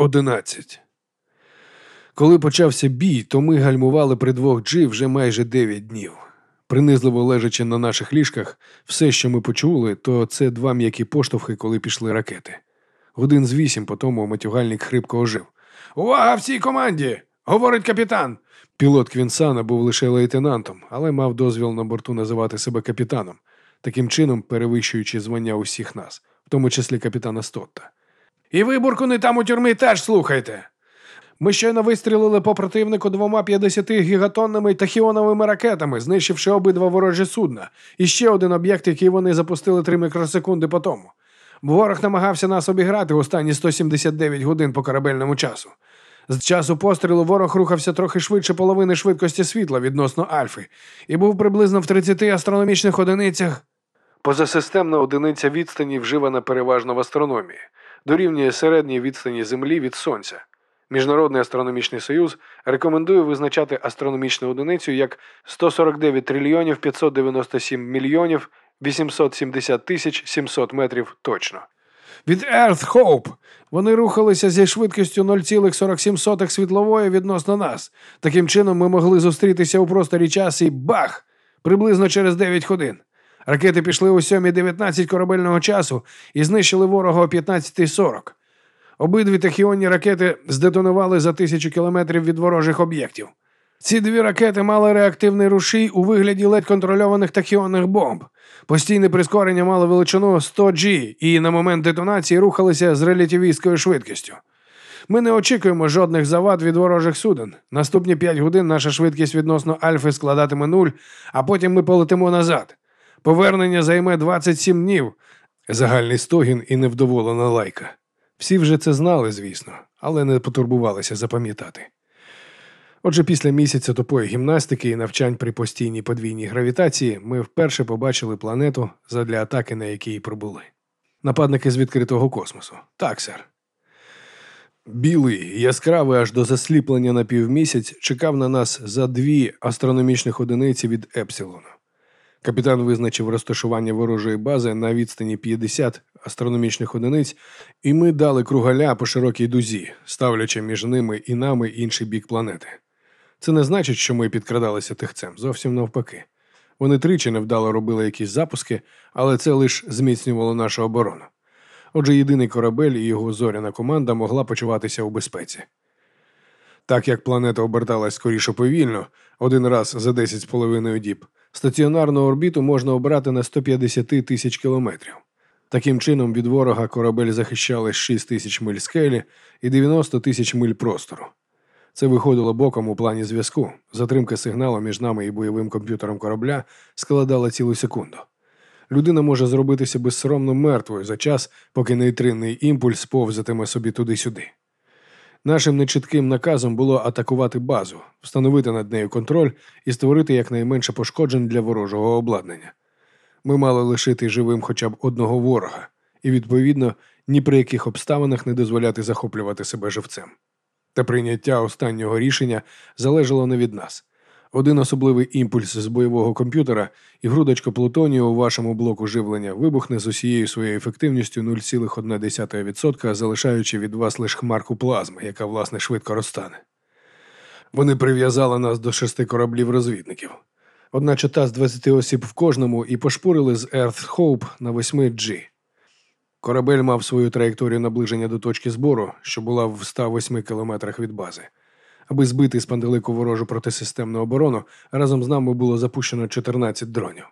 Одинадцять. Коли почався бій, то ми гальмували при двох G вже майже дев'ять днів. Принизливо лежачи на наших ліжках, все, що ми почули, то це два м'які поштовхи, коли пішли ракети. Годин з вісім по тому матюгальник хрипко ожив. Увага всій команді! говорить капітан. Пілот Квінсана був лише лейтенантом, але мав дозвіл на борту називати себе капітаном, таким чином перевищуючи звання усіх нас, в тому числі капітана Стотта. І ви, буркуни там у тюрмі, теж слухайте. Ми щойно вистрілили по противнику двома 50 гігатонними тахіоновими ракетами, знищивши обидва ворожі судна, і ще один об'єкт, який вони запустили три мікросекунди по тому. Ворог намагався нас обіграти останні 179 годин по корабельному часу. З часу пострілу ворог рухався трохи швидше половини швидкості світла відносно Альфи і був приблизно в 30 астрономічних одиницях. Позасистемна одиниця відстані вживана переважно в астрономії, дорівнює середній відстані Землі від Сонця. Міжнародний астрономічний союз рекомендує визначати астрономічну одиницю як 149 трильйонів 597 мільйонів 870 тисяч 700 метрів точно. Від Earth Hope вони рухалися зі швидкістю 0,47 світлової відносно нас. Таким чином ми могли зустрітися у просторі часу і бах! Приблизно через 9 годин. Ракети пішли о 7.19 корабельного часу і знищили ворога о 15.40. Обидві тахіонні ракети здетонували за тисячу кілометрів від ворожих об'єктів. Ці дві ракети мали реактивний рушій у вигляді ледь контрольованих тахіонних бомб. Постійне прискорення мало величину 100G і на момент детонації рухалися з релятивістською швидкістю. Ми не очікуємо жодних завад від ворожих суден. Наступні 5 годин наша швидкість відносно Альфи складатиме нуль, а потім ми полетимо назад. Повернення займе 27 днів. Загальний стогін і невдоволена лайка. Всі вже це знали, звісно, але не потурбувалися запам'ятати. Отже, після місяця тупої гімнастики і навчань при постійній подвійній гравітації ми вперше побачили планету задля атаки, на якій пробули. Нападники з відкритого космосу. Так, сер. Білий, яскравий аж до засліплення на півмісяць чекав на нас за дві астрономічних одиниці від Епсилону. Капітан визначив розташування ворожої бази на відстані 50 астрономічних одиниць, і ми дали кругаля по широкій дузі, ставлячи між ними і нами інший бік планети. Це не значить, що ми підкрадалися тихцем, зовсім навпаки. Вони тричі невдало робили якісь запуски, але це лише зміцнювало нашу оборону. Отже, єдиний корабель і його зоряна команда могла почуватися у безпеці. Так як планета оберталась скоріше повільно, один раз за 10 з половиною діб, стаціонарну орбіту можна обрати на 150 тисяч кілометрів. Таким чином, від ворога корабель захищали 6 тисяч миль скелі і 90 тисяч миль простору. Це виходило боком у плані зв'язку. Затримка сигналу між нами і бойовим комп'ютером корабля складала цілу секунду. Людина може зробитися безсоромно мертвою за час, поки нейтринний імпульс повзатиме собі туди-сюди. Нашим нечітким наказом було атакувати базу, встановити над нею контроль і створити якнайменше пошкоджень для ворожого обладнання. Ми мали лишити живим хоча б одного ворога, і, відповідно, ні при яких обставинах не дозволяти захоплювати себе живцем. Та прийняття останнього рішення залежало не від нас. Один особливий імпульс з бойового комп'ютера і грудочка плутонію у вашому блоку живлення вибухне з усією своєю ефективністю 0,1%, залишаючи від вас лише хмарку плазми, яка, власне, швидко розтане. Вони прив'язали нас до шести кораблів розвідників. Одна чота з 20 осіб в кожному і пошпурили з Earth Hope на 8 G. Корабель мав свою траєкторію наближення до точки збору, що була в 108 кілометрах від бази. Аби збити з панделику ворожу протисистемну оборону, разом з нами було запущено 14 дронів.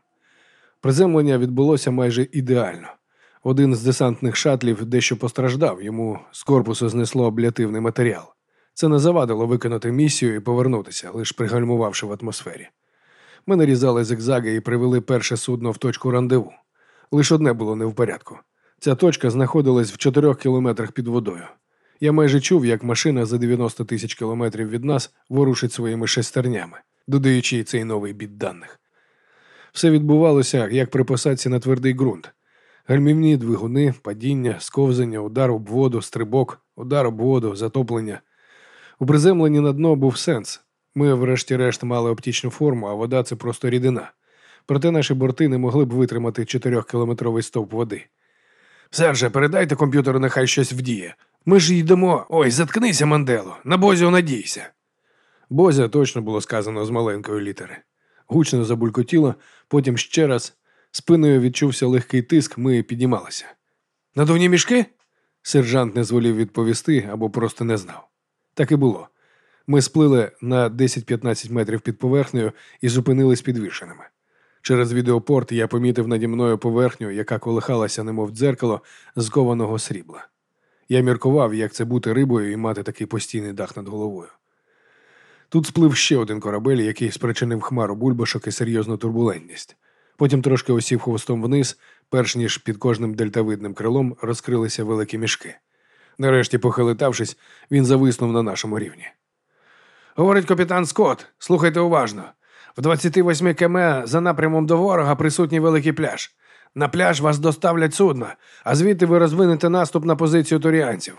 Приземлення відбулося майже ідеально. Один з десантних шатлів дещо постраждав, йому з корпусу знесло облятивний матеріал. Це не завадило виконати місію і повернутися, лише пригальмувавши в атмосфері. Ми нарізали зигзаги і привели перше судно в точку рандеву. Лише одне було не в порядку. Ця точка знаходилась в чотирьох кілометрах під водою. Я майже чув, як машина за 90 тисяч кілометрів від нас ворушить своїми шестернями, додаючи цей новий біт даних. Все відбувалося як при посадці на твердий ґрунт. Гальмівні двигуни, падіння, сковзання, удар об воду, стрибок, удар об воду, затоплення. У приземленні на дно був сенс. Ми, врешті-решт, мали оптичну форму, а вода це просто рідина. Проте наші борти не могли б витримати 4-кілометровий стовп води. Серже, передайте комп'ютеру, нехай щось вдіє, Ми ж йдемо. Ой, заткнися, Мандело, на Бозю надійся. Бозя точно було сказано з маленької літери. Гучно забулькотіло, потім ще раз. Спиною відчувся легкий тиск, ми піднімалися. Надувні мішки? Сержант не зволів відповісти або просто не знав. Так і було. Ми сплили на 10-15 метрів під поверхнею і зупинились підвішеними. Через відеопорт я помітив наді мною поверхню, яка колихалася, немов дзеркало, з кованого срібла. Я міркував, як це бути рибою і мати такий постійний дах над головою. Тут сплив ще один корабель, який спричинив хмару бульбашок і серйозну турбулентність. Потім трошки осів хвостом вниз, перш ніж під кожним дельтавидним крилом розкрилися великі мішки. Нарешті, похилитавшись, він зависнув на нашому рівні. Говорить капітан Скотт, слухайте уважно. В 28 км за напрямом до ворога присутній великий пляж. На пляж вас доставлять судна, а звідти ви розвинете наступ на позицію торіанців.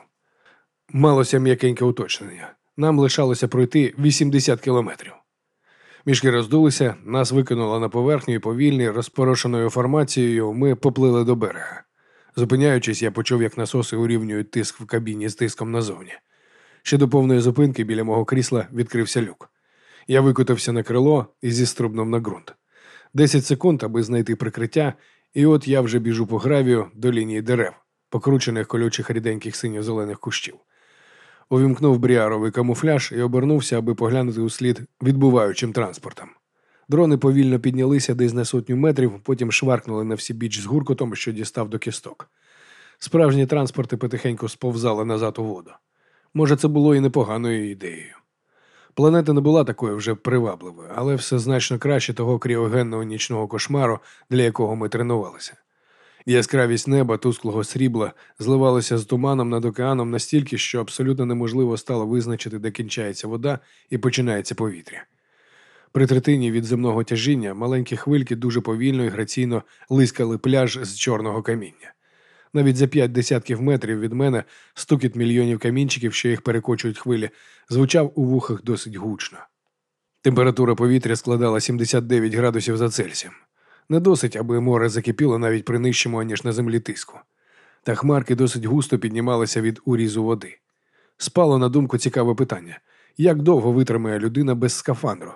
Малося м'якеньке уточнення. Нам лишалося пройти 80 кілометрів. Мішки роздулися, нас викинуло на поверхню і повільні, розпорошеною формацією ми поплили до берега. Зупиняючись, я почув, як насоси урівнюють тиск в кабіні з тиском назовні. Ще до повної зупинки біля мого крісла відкрився люк. Я викотився на крило і зіструбнув на ґрунт. Десять секунд, аби знайти прикриття, і от я вже біжу по гравію до лінії дерев, покручених колючих ріденьких синьо-зелених кущів. Увімкнув бріаровий камуфляж і обернувся, аби поглянути у слід відбуваючим транспортом. Дрони повільно піднялися десь на сотню метрів, потім шваркнули на всі біч з гуркотом, що дістав до кісток. Справжні транспорти потихеньку сповзали назад у воду. Може, це було і непоганою ідеєю. Планета не була такою вже привабливою, але все значно краще того кріогенного нічного кошмару, для якого ми тренувалися. Яскравість неба тусклого срібла зливалася з туманом над океаном настільки, що абсолютно неможливо стало визначити, де кінчається вода і починається повітря. При третині від земного тяжіння маленькі хвильки дуже повільно і граційно лискали пляж з чорного каміння. Навіть за п'ять десятків метрів від мене стукіт мільйонів камінчиків, що їх перекочують хвилі, звучав у вухах досить гучно. Температура повітря складала 79 градусів за Цельсієм. Не досить, аби море закипіло навіть при нижчому, аніж на землі тиску. Та хмарки досить густо піднімалися від урізу води. Спало на думку цікаве питання: як довго витримає людина без скафандру?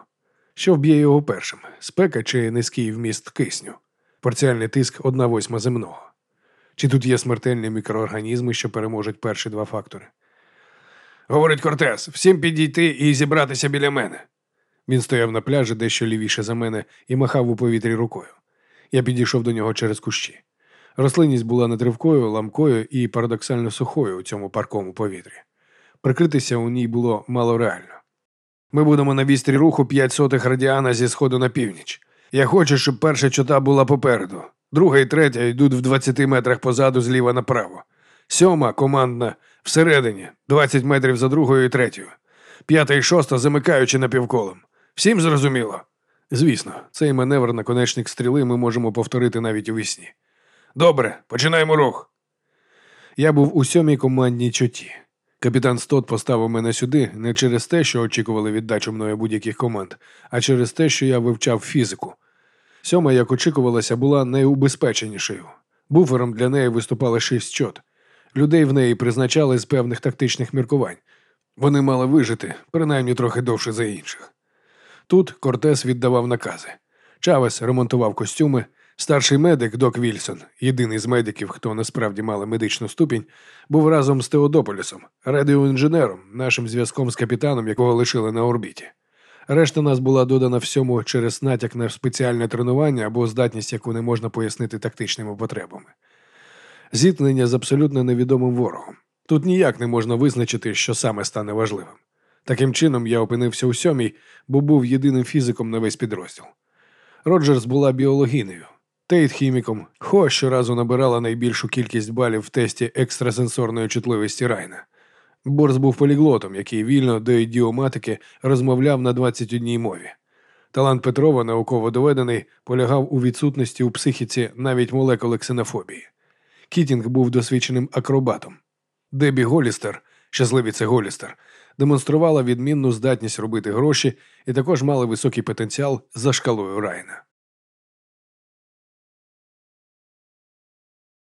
Що вб'є його першим спека чи низький вміст кисню? Парціальний тиск одна восьма земного. Чи тут є смертельні мікроорганізми, що переможуть перші два фактори? Говорить Кортес, всім підійти і зібратися біля мене. Він стояв на пляжі дещо лівіше за мене і махав у повітрі рукою. Я підійшов до нього через кущі. Рослинність була нетривкою, ламкою і парадоксально сухою у цьому паркому повітрі. Прикритися у ній було мало реально. Ми будемо на вістрі руху п'ять сотих радіана зі сходу на північ. Я хочу, щоб перша чота була попереду, друга і третя йдуть в 20 метрах позаду зліва направо. Сьома командна всередині, 20 метрів за другою і третьою. П'ята і шоста замикаючи напівколом. Всім зрозуміло? Звісно, цей маневр на конечник стріли ми можемо повторити навіть у вісні. Добре, починаємо рух. Я був у сьомій командній чоті. Капітан Стот поставив мене сюди не через те, що очікували віддачу мною будь-яких команд, а через те, що я вивчав фізику. Сьома, як очікувалося, була найубезпеченішою. Буфером для неї виступали шість чот. Людей в неї призначали з певних тактичних міркувань. Вони мали вижити, принаймні трохи довше за інших. Тут Кортес віддавав накази. Чавес ремонтував костюми. Старший медик Док Вільсон, єдиний з медиків, хто насправді мали медичну ступінь, був разом з Теодополісом, радіоінженером, нашим зв'язком з капітаном, якого лишили на орбіті. Решта нас була додана всьому через натяк на спеціальне тренування або здатність, яку не можна пояснити тактичними потребами. Зіткнення з абсолютно невідомим ворогом. Тут ніяк не можна визначити, що саме стане важливим. Таким чином, я опинився у сьомій, бо був єдиним фізиком на весь підрозділ. Роджерс була біологінею, Тейт хіміком, Хо щоразу набирала найбільшу кількість балів в тесті екстрасенсорної чутливості Райна. Борс був поліглотом, який вільно до ідіоматики розмовляв на 21 мові. Талант Петрова, науково доведений, полягав у відсутності у психіці навіть молекули ксенофобії. Кітінг був досвідченим акробатом. Дебі Голістер, щасливиця Голістер, демонструвала відмінну здатність робити гроші і також мала високий потенціал за шкалою Райна.